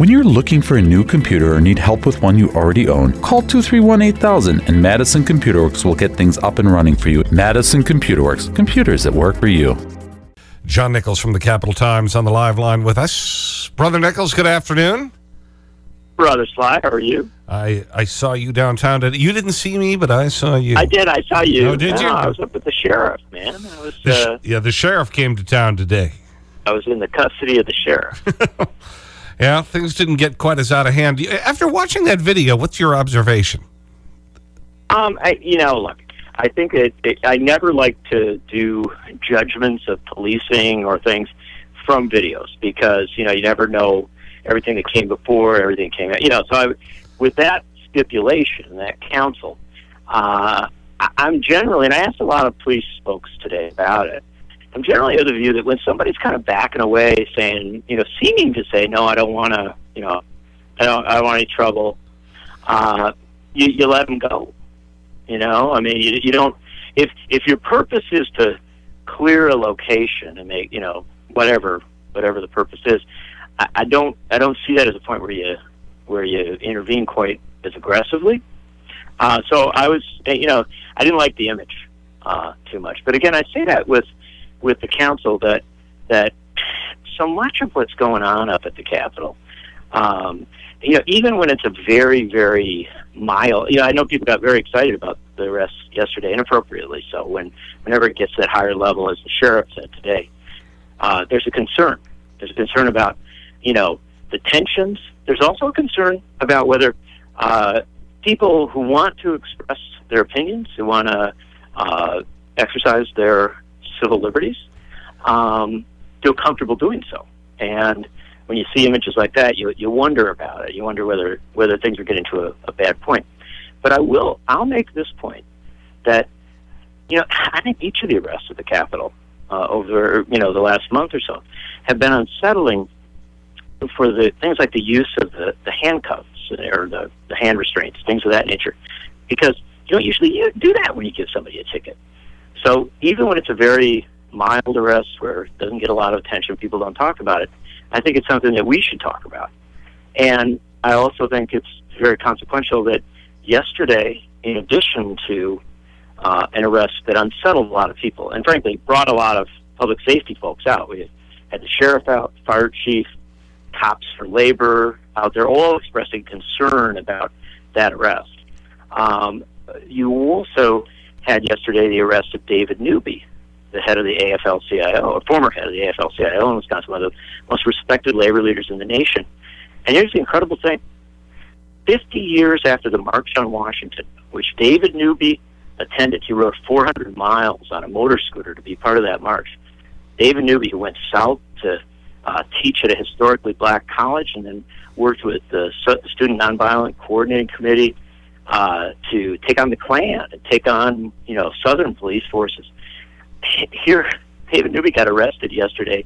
When you're looking for a new computer or need help with one you already own, call 231 8000 and Madison Computer Works will get things up and running for you. Madison Computer Works, computers that work for you. John Nichols from the Capital Times on the live line with us. Brother Nichols, good afternoon. Brother Sly, how are you? I, I saw you downtown. Today. You didn't see me, but I saw you. I did. I saw you. Oh, did you? I was up with the sheriff, man. I was, The uh, yeah, the sheriff came to town today. I was in the custody of the sheriff. Yeah, things didn't get quite as out of hand. After watching that video, what's your observation? um, I, you know, look, I think it, it, I never like to do judgments of policing or things from videos because, you know, you never know everything that came before, everything came out. You know, so I, with that stipulation, that counsel, uh, I, I'm generally, and I asked a lot of police folks today about it, I'm generally of the view that when somebody's kind of backing away, saying, you know, seeming to say, no, I don't want to, you know, I don't, I don't want any trouble, uh, you, you let them go. You know, I mean, you, you don't. If if your purpose is to clear a location and make, you know, whatever whatever the purpose is, I, I don't I don't see that as a point where you where you intervene quite as aggressively. Uh, so I was, you know, I didn't like the image uh, too much. But again, I say that with with the council that that so much of what's going on up at the Capitol, um, you know, even when it's a very very mild, you know, I know people got very excited about the arrest yesterday, inappropriately so. When whenever it gets that higher level, as the sheriff said today, uh, there's a concern. There's a concern about, you know, the tensions. There's also a concern about whether uh, people who want to express their opinions, who want to uh, exercise their civil liberties, um, feel comfortable doing so. And when you see images like that, you you wonder about it. You wonder whether whether things are getting to a, a bad point. But I will. I'll make this point that you know I think each of the arrests at the Capitol uh, over you know the last month or so have been unsettling for the things like the use of the, the handcuffs or the, the hand restraints, things of that nature, because you don't usually do that when you give somebody a ticket. So even when it's a very mild arrest where it doesn't get a lot of attention, people don't talk about it. I think it's something that we should talk about. And I also think it's very consequential that yesterday, in addition to uh, an arrest that unsettled a lot of people and frankly brought a lot of public safety folks out, we had the sheriff out, fire chief, cops for labor out there, all expressing concern about that arrest. Um, you also had yesterday the arrest of David Newby, the head of the AFL-CIO, or former head of the AFL-CIO in Wisconsin, one of the most respected labor leaders in the nation. And here's the incredible thing. 50 years after the March on Washington, which David Newby attended, he rode 400 miles on a motor scooter to be part of that march. David Newby, went south to uh, teach at a historically black college and then worked with the Student Nonviolent Coordinating Committee uh, to take on the Klan and take on, you know, Southern police forces. Here, David Newby got arrested yesterday,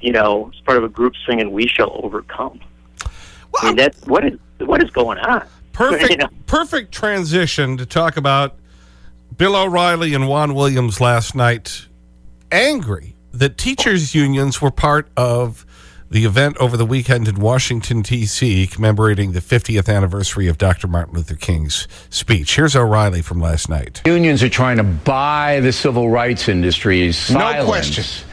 you know, as part of a group singing "We Shall Overcome." Well, I mean, that what is what is going on? perfect, You know? perfect transition to talk about Bill O'Reilly and Juan Williams last night angry that teachers' unions were part of the event over the weekend in Washington, D.C., commemorating the 50th anniversary of Dr. Martin Luther King's speech. Here's O'Reilly from last night. Unions are trying to buy the civil rights industry's silence. No question.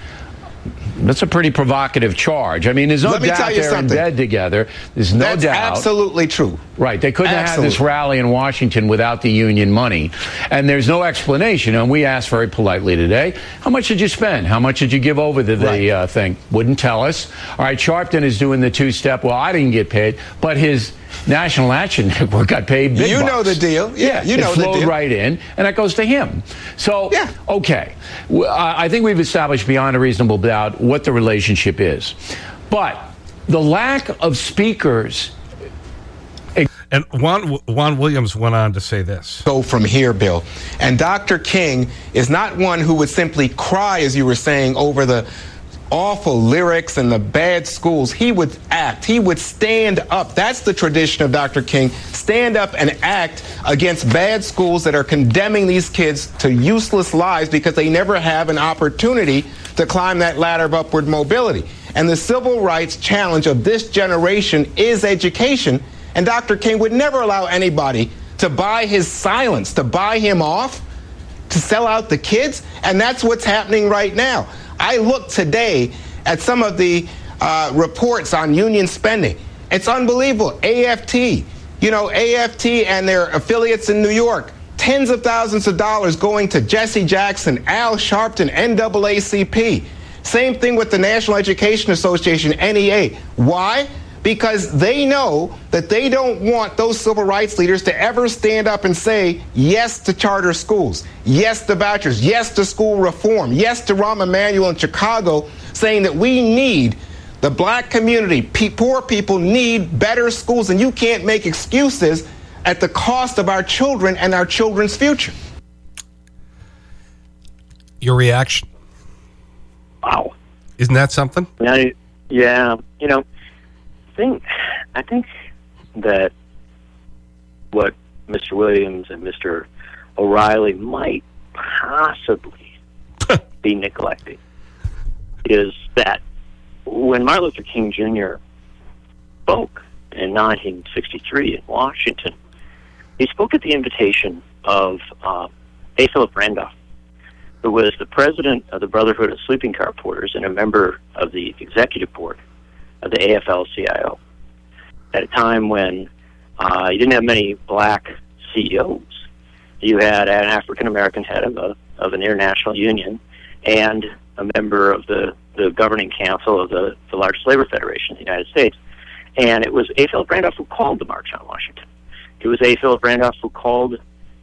That's a pretty provocative charge. I mean, there's no Let doubt they're in bed together. There's no That's doubt. absolutely true. Right. They couldn't have had this rally in Washington without the union money. And there's no explanation. And we asked very politely today, how much did you spend? How much did you give over to the Right. uh, thing? Wouldn't tell us. All right, Sharpton is doing the two step. Well, I didn't get paid, but his National Action Network got paid big You know the deal. Yeah, you it know the flowed deal. right in, and that goes to him. So, Yeah. okay. I think we've established beyond a reasonable doubt what the relationship is. But the lack of speakers eh, And Juan, Juan Williams went on to say this. Go from here, Bill. And Dr. King is not one who would simply cry, as you were saying, over the awful lyrics and the bad schools. He would act. He would stand up. That's the tradition of Dr. King. Stand up and act against bad schools that are condemning these kids to useless lives because they never have an opportunity to climb that ladder of upward mobility. And the civil rights challenge of this generation is education. And Dr. King would never allow anybody to buy his silence, to buy him off, to sell out the kids. And that's what's happening right now. I look today at some of the uh, reports on union spending. It's unbelievable. AFT, you know, AFT and their affiliates in New York, tens of thousands of dollars going to Jesse Jackson, Al Sharpton, NAACP. Same thing with the National Education Association, NEA. Why? Because they know that they don't want those civil rights leaders to ever stand up and say yes to charter schools, yes to vouchers, yes to school reform, yes to Rahm Emanuel in Chicago saying that we need the black community, pe poor people need better schools, and you can't make excuses at the cost of our children and our children's future. Your reaction? Wow. Isn't that something? I, yeah, you know, I think I think that what Mr. Williams and Mr. O'Reilly might possibly be neglecting is that when Martin Luther King Jr. spoke in 1963 in Washington, he spoke at the invitation of uh, A. Philip Randolph, who was the president of the Brotherhood of Sleeping Car Porters and a member of the executive board of the AFL-CIO. At a time when uh, you didn't have many black CEOs, you had an African American head of a of an international union and a member of the the governing council of the, the largest labor federation in the United States. And it was A. Philip Randolph who called the March on Washington. It was A. Philip Randolph who called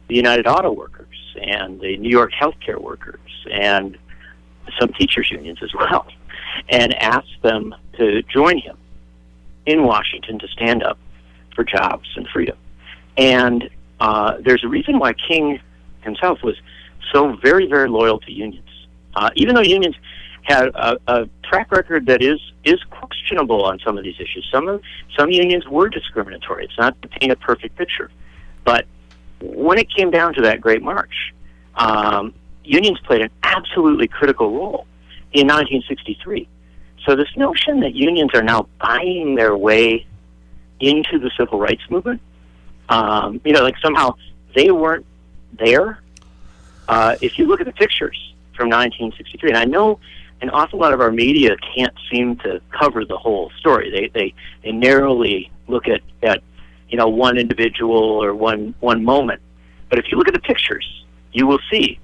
the United Auto Workers and the New York healthcare workers and some teachers' unions as well, and asked them to join him in Washington to stand up for jobs and freedom. And uh, there's a reason why King himself was so very, very loyal to unions. Uh, even though unions had a, a track record that is is questionable on some of these issues. Some of some unions were discriminatory. It's not to paint a perfect picture, but when it came down to that great march, um, unions played an absolutely critical role in 1963. So this notion that unions are now buying their way into the civil rights movement, um, you know, like somehow they weren't there. Uh, if you look at the pictures from 1963, and I know an awful lot of our media can't seem to cover the whole story. They they they narrowly look at at you know one individual or one one moment. But if you look at the pictures, you will see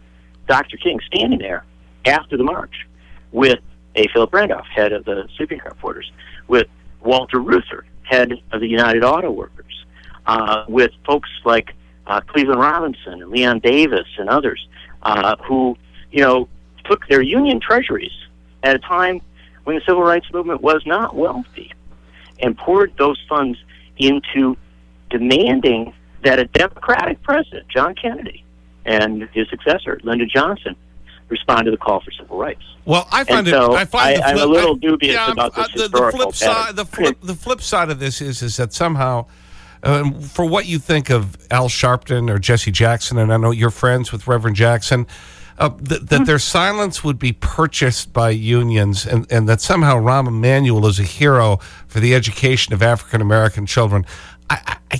Dr. King standing there after the march with A. Philip Randolph, head of the sleeping car porters, with Walter Reuther, head of the United Auto Workers, uh, with folks like uh, Cleveland Robinson and Leon Davis and others uh, who, you know, took their union treasuries at a time when the civil rights movement was not wealthy and poured those funds into demanding that a Democratic president, John Kennedy, and his successor, Lyndon Johnson, respond to the call for civil rights. Well, I find and it. So I find I, am a little I, dubious yeah, about this uh, the, the flip side. The flip, the flip side of this is is that somehow, um, for what you think of Al Sharpton or Jesse Jackson, and I know you're friends with Reverend Jackson. Uh, th that their silence would be purchased by unions and, and that somehow Rahm Emanuel is a hero for the education of African American children. I, I,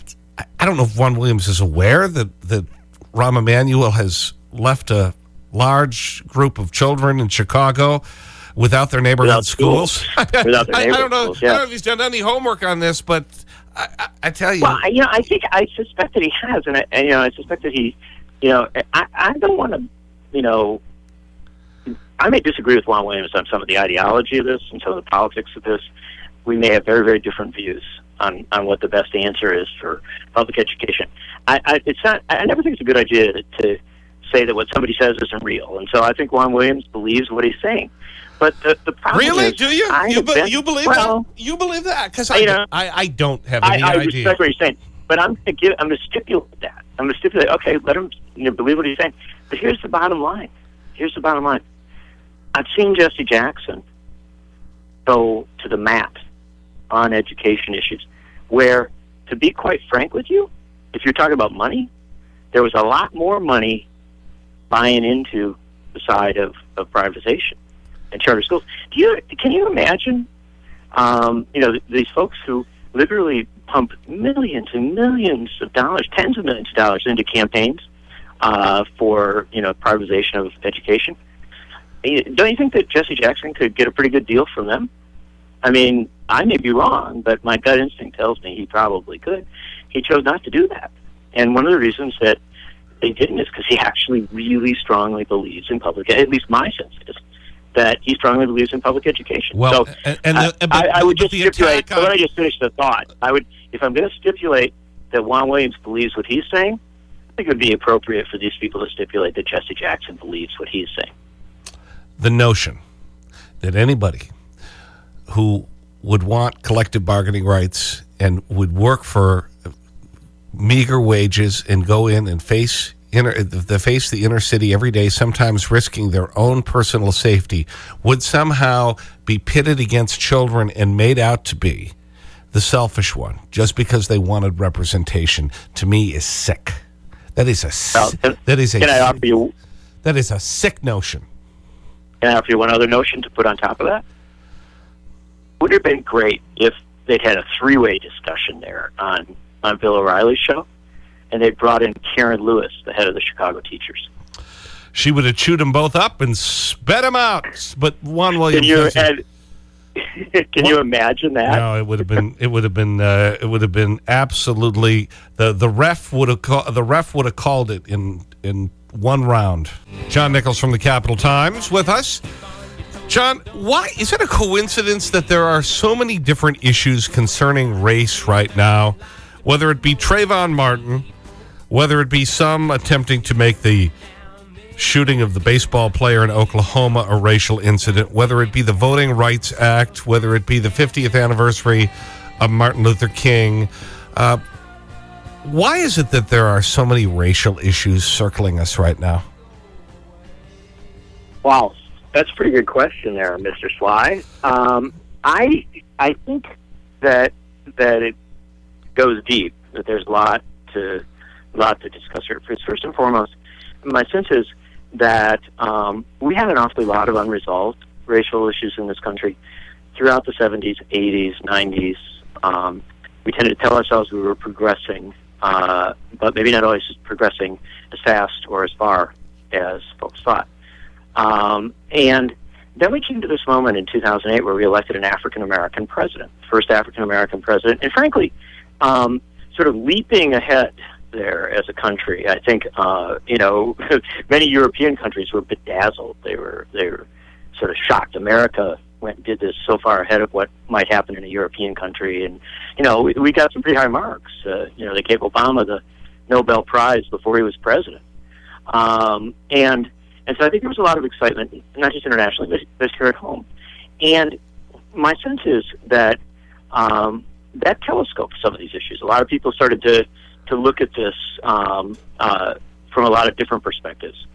I don't know if Juan Williams is aware that, that Rahm Emanuel has left a large group of children in Chicago without their neighborhood Without schools. schools. Without their I, I don't know, schools, yeah. I don't know if he's done any homework on this, but I, I, I tell you. Well, I- you know, I think I suspect that he has, and, I, and you know, I suspect that he, you know, I, I don't want to, you know, I may disagree with Juan Williams on some of the ideology of this and some of the politics of this. We may have very, very different views on, on what the best answer is for public education. I, I, it's not. I never think it's a good idea to, to say that what somebody says isn't real, and so I think Juan Williams believes what he's saying. But the, the problem Really? is, Do you? I You, be, been- you believe well, that? You believe that? Because I, you know, I, I don't have I, any I idea. respect what he's saying, but I'm going to give. I'm to stipulate that. I'm going to stipulate. Okay, let him you know, believe what he's saying. But here's the bottom line. Here's the bottom line. I've seen Jesse Jackson go to the mat on education issues, where, to be quite frank with you, if you're talking about money, there was a lot more money buying into the side of, of privatization and charter schools. Do you can you imagine Um, you know, th- these folks who literally pump millions and millions of dollars, tens of millions of dollars into campaigns uh, for you know privatization of education. Don't you think that Jesse Jackson could get a pretty good deal from them? I mean, I may be wrong, but my gut instinct tells me he probably could. He chose not to do that, and one of the reasons that they didn't is because he actually really strongly believes in public. At least my sense is that he strongly believes in public education. Well, so, and- and the- I- but- I, I would just stipulate. on- let me just finish the thought. I would, if I'm going to stipulate that Juan Williams believes what he's saying, I think it would be appropriate for these people to stipulate that Jesse Jackson believes what he's saying. the notion that anybody who would want collective bargaining rights and would work for meager wages and go in and face inner, the face the inner city every day, sometimes risking their own personal safety, would somehow be pitted against children and made out to be the selfish one just because they wanted representation, to me is sick. That is a, Well, can, that is a, can I offer you? that is a sick notion. Can I offer you one other notion to put on top of that? Would it have been great if they'd had a three-way discussion there on on Bill O'Reilly's show, and they brought in Karen Lewis, the head of the Chicago teachers. she would have chewed them both up and spat them out. But Juan Can Williams. you doesn't. and, can you imagine that? no, it would have been. It would have been. Uh, it would have been absolutely. The the ref would have. Call, the ref would have called it in in one round. John Nichols from the Capital Times with us. John, why is it a coincidence that there are so many different issues concerning race right now? Whether it be Trayvon Martin, whether it be some attempting to make the shooting of the baseball player in Oklahoma a racial incident, whether it be the Voting Rights Act, whether it be the 50th anniversary of Martin Luther King. Uh, why is it that there are so many racial issues circling us right now? Wow, that's a pretty good question there, Mr. Sly. Um, I I think that that it goes deep. That there's a lot to lot to discuss here. First, and foremost, my sense is that um, we had an awfully lot of unresolved racial issues in this country throughout the 70s, 80s, 90s. Um, we tended to tell ourselves we were progressing, uh, but maybe not always progressing as fast or as far as folks thought. Um, and then we came to this moment in 2008 where we elected an African American president, first African American president, and frankly, um, sort of leaping ahead there as a country. I think uh, you know many European countries were bedazzled. They were they were sort of shocked. America went and did this so far ahead of what might happen in a European country, and you know we, we got some pretty high marks. Uh, you know they gave Obama the Nobel Prize before he was president, um, and and so I think there was a lot of excitement, not just internationally, but, but here at home. And my sense is that um, that telescoped some of these issues. A lot of people started to to look at this um, uh, from a lot of different perspectives,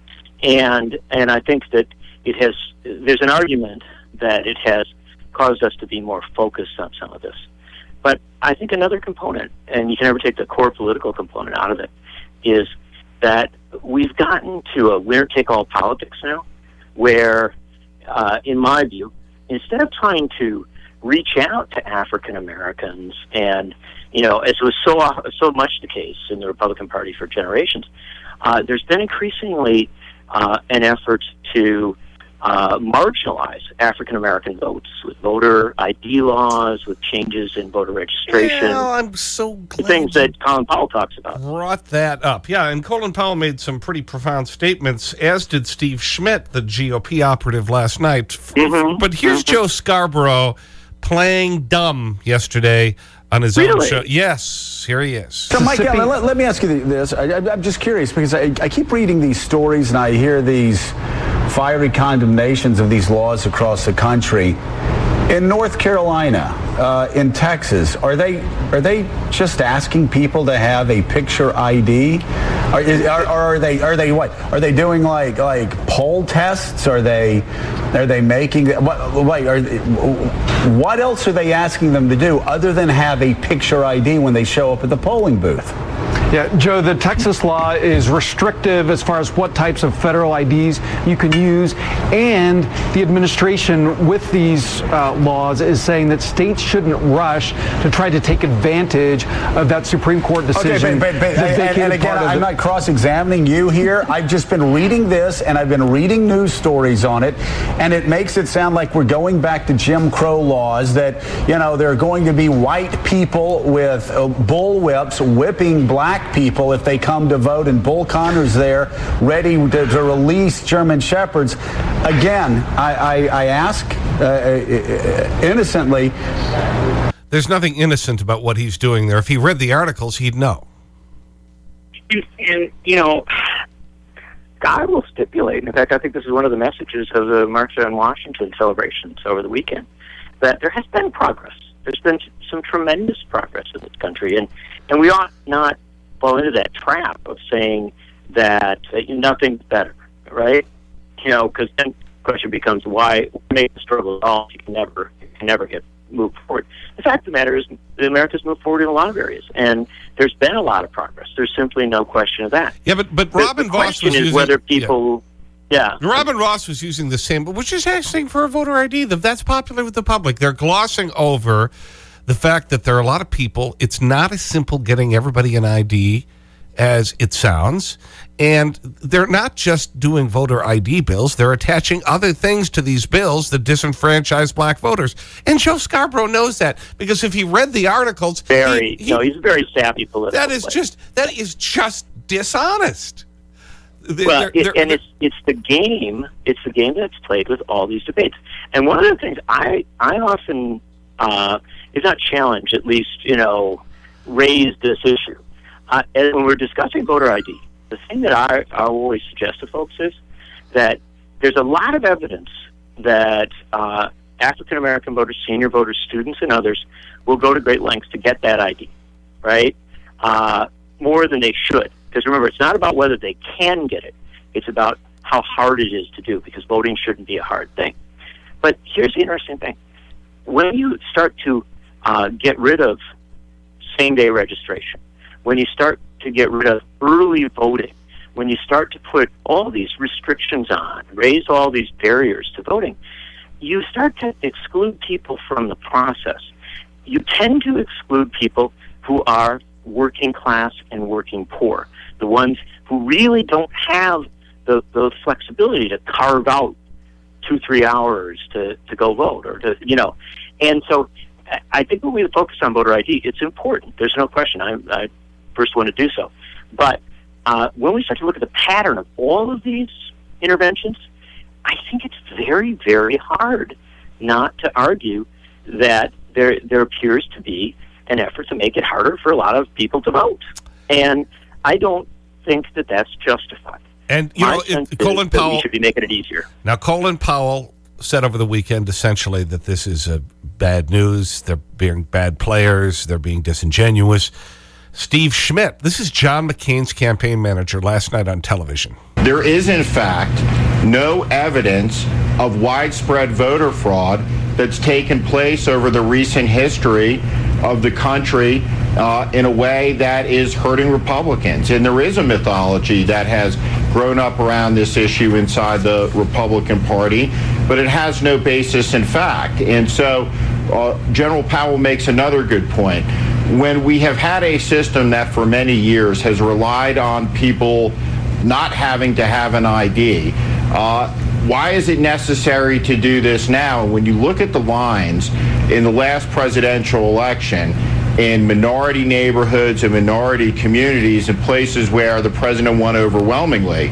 and and I think that it has. There's an argument that it has caused us to be more focused on some of this. But I think another component, and you can never take the core political component out of it, is that we've gotten to a winner take all politics now, where, uh, in my view, instead of trying to reach out to African Americans and you know, as was so so much the case in the Republican Party for generations, uh, there's been increasingly uh, an effort to uh, marginalize African American votes with voter ID laws, with changes in voter registration, Well, I'm so glad things that Colin Powell talks about. brought that up. Yeah, and Colin Powell made some pretty profound statements, as did Steve Schmidt, the GOP operative last night. F- Mhm, But here's Joe Scarborough playing dumb yesterday on his own show. Yes, here he is. So, Mike, Allen, let, let me ask you this. I, I- I'm just curious because I, I keep reading these stories and I hear these fiery condemnations of these laws across the country. In North Carolina, uh, in Texas, are they are they just asking people to have a picture ID? Are, is, are, are they are they what? Are they doing like like poll tests? Are they are they making what? Wait, are, what else are they asking them to do other than have a picture ID when they show up at the polling booth? Yeah, Joe, the Texas law is restrictive as far as what types of federal IDs you can use. And the administration with these uh, laws is saying that states shouldn't rush to try to take advantage of that Supreme Court decision. Okay, but, but, but and, and, again, I'm not cross-examining you here. I've just been reading this and I've been reading news stories on it. And it makes it sound like we're going back to Jim Crow laws that, you know, there are going to be white people with uh, bullwhips whipping black people if they come to vote, and Bull Connor's there ready to, to release German Shepherds. Again, I, I, I ask uh, uh, innocently. There's nothing innocent about what he's doing there. If he read the articles, he'd know. And, and you know, God will stipulate. In fact, I think this is one of the messages of the March on Washington celebrations over the weekend that there has been progress. There's been some tremendous progress in this country, and and we ought not fall into that trap of saying that uh, nothing's better, right? You know, because then the question becomes why make the struggle at all? You can never, you can never get moved forward. The fact of the matter is, America's moved forward in a lot of areas, and there's been a lot of progress. There's simply no question of that. Yeah, but but Robin the Vos question was is using, whether people. Yeah. yeah. Robin Vos was using the same, which is asking for a voter ID. That's popular with the public. They're glossing over the fact that there are a lot of people, it's not as simple getting everybody an ID as it sounds. And they're not just doing voter ID bills, they're attaching other things to these bills that disenfranchise black voters. And Joe Scarborough knows that because if he read the articles. Very, he, he, no, he's very savvy political. That is player. just, that is just dishonest. Well, they're, and it's it's the game. It's the game that's played with all these debates. And one of the things I I often uh, if not challenge, at least you know, raise this issue. Uh, and when we're discussing voter ID, the thing that I, I always suggest to folks is that there's a lot of evidence that uh, African American voters, senior voters, students, and others will go to great lengths to get that ID, right? Uh, more than they should. Because remember, it's not about whether they can get it, it's about how hard it is to do, because voting shouldn't be a hard thing. But here's the interesting thing when you start to uh, get rid of same day registration, when you start to get rid of early voting, when you start to put all these restrictions on, raise all these barriers to voting, you start to exclude people from the process. You tend to exclude people who are working class and working poor, the ones who really don't have the, the flexibility to carve out two, three hours to, to go vote or to, you know. And so I think when we focus on voter ID, it's important. There's no question. I, I first want to do so. But uh, when we start to look at the pattern of all of these interventions, I think it's very, very hard not to argue that there there appears to be an effort to make it harder for a lot of people to vote, and I don't think that that's justified. And you My know, it, Colin Powell we should be making it easier. Now, Colin Powell said over the weekend essentially that this is a bad news. They're being bad players. They're being disingenuous. Steve Schmidt, this is John McCain's campaign manager last night on television. There is, in fact, no evidence of widespread voter fraud that's taken place over the recent history of the country uh, in a way that is hurting Republicans. And there is a mythology that has grown up around this issue inside the Republican Party, but it has no basis in fact. And so uh, General Powell makes another good point. When we have had a system that for many years has relied on people not having to have an ID, uh, why is it necessary to do this now? When you look at the lines in the last presidential election, in minority neighborhoods and minority communities and places where the president won overwhelmingly,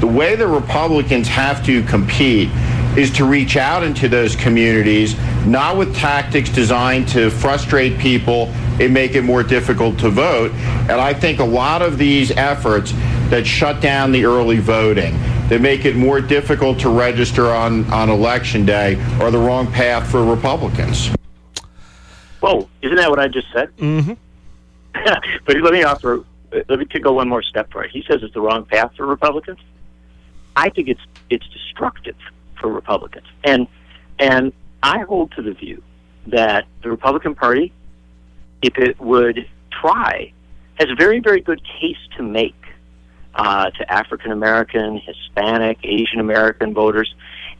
the way the Republicans have to compete is to reach out into those communities, not with tactics designed to frustrate people and make it more difficult to vote. And I think a lot of these efforts that shut down the early voting, that make it more difficult to register on, on election day, are the wrong path for Republicans. Whoa, isn't that what I just said? Mm-hmm. but let me offer, let me go one more step for it. He says it's the wrong path for Republicans. I think it's it's destructive for Republicans, and and I hold to the view that the Republican Party, if it would try has a very, very good case to make uh, to African American, Hispanic, Asian American voters.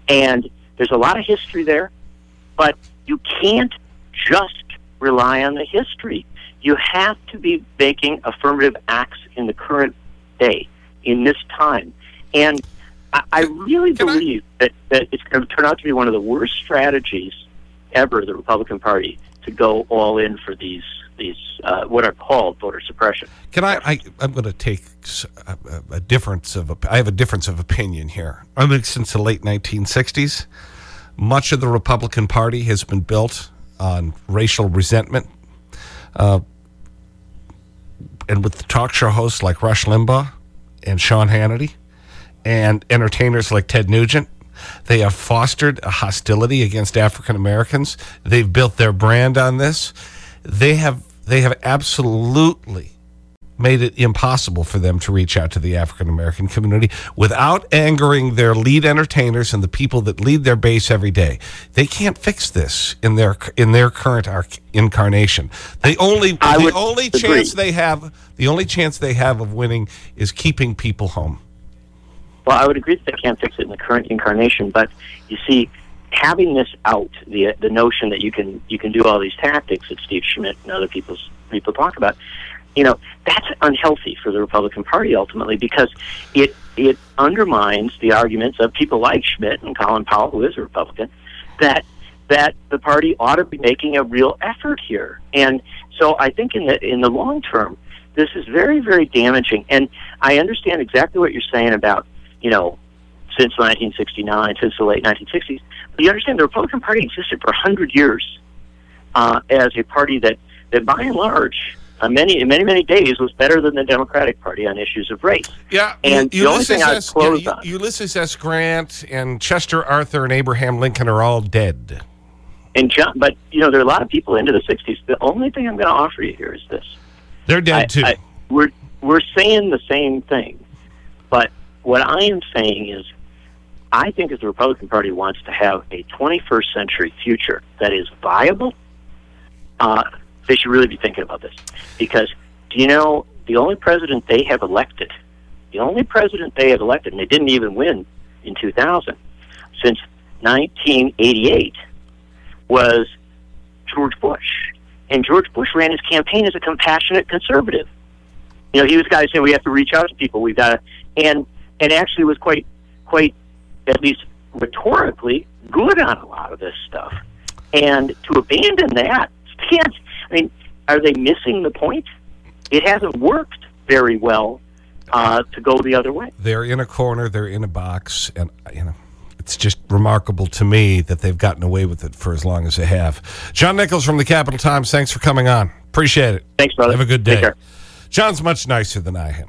And there's a lot of history there, but you can't just rely on the history. You have to be making affirmative acts in the current day, in this time. And I, I really Can I- believe that, that it's going to turn out to be one of the worst strategies ever, the Republican Party, to go all in for these these uh, what are called voter suppression. Can I, I I'm going to take a difference of, I have a difference of opinion here. I think since the late 1960s, much of the Republican Party has been built on racial resentment. Uh, and with talk show hosts like Rush Limbaugh and Sean Hannity and entertainers like Ted Nugent, they have fostered a hostility against African Americans. They've built their brand on this. They have, they have absolutely made it impossible for them to reach out to the African American community without angering their lead entertainers and the people that lead their base every day. They can't fix this in their, in their current arc, incarnation. The only, I the only agree. chance they have, the only chance they have of winning is keeping people home. Well, I would agree that they can't fix it in the current incarnation, but you see, having this out, the the notion that you can you can do all these tactics that Steve Schmidt and other people's people talk about, you know, that's unhealthy for the Republican Party ultimately because it it undermines the arguments of people like Schmidt and Colin Powell, who is a Republican, that that the party ought to be making a real effort here. And so I think in the in the long term, this is very very damaging. And I understand exactly what you're saying about you know since 1969, since the late 1960s. But you understand the Republican Party existed for 100 years uh, as a party that, that by and large, uh, many in many many days was better than the Democratic Party on issues of race. Yeah, And the only thing I'd S. yeah, on- Ulysses S. Grant and Chester Arthur and Abraham Lincoln are all dead. And John, but you know there are a lot of people into the 60s. The only thing I'm going to offer you here is this: They're dead I- too. I- we're we're saying the same thing, but what I am saying is, I think if the Republican Party wants to have a 21st century future that is viable, uh, they should really be thinking about this. Because do you know the only president they have elected, the only president they have elected, and they didn't even win in 2000, since 1988, was George Bush. And George Bush ran his campaign as a compassionate conservative. You know, he was the guy who said we have to reach out to people. We've got to, and and actually was quite quite at least rhetorically good on a lot of this stuff. And to abandon that stance, I mean, are they missing the point? It hasn't worked very well uh, to go the other way. they're in a corner, they're in a box, and, you know, it's just remarkable to me that they've gotten away with it for as long as they have. John Nichols from the Capital Times, thanks for coming on. Appreciate it. Thanks, brother. Have a good Take day. care. John's much nicer than I am.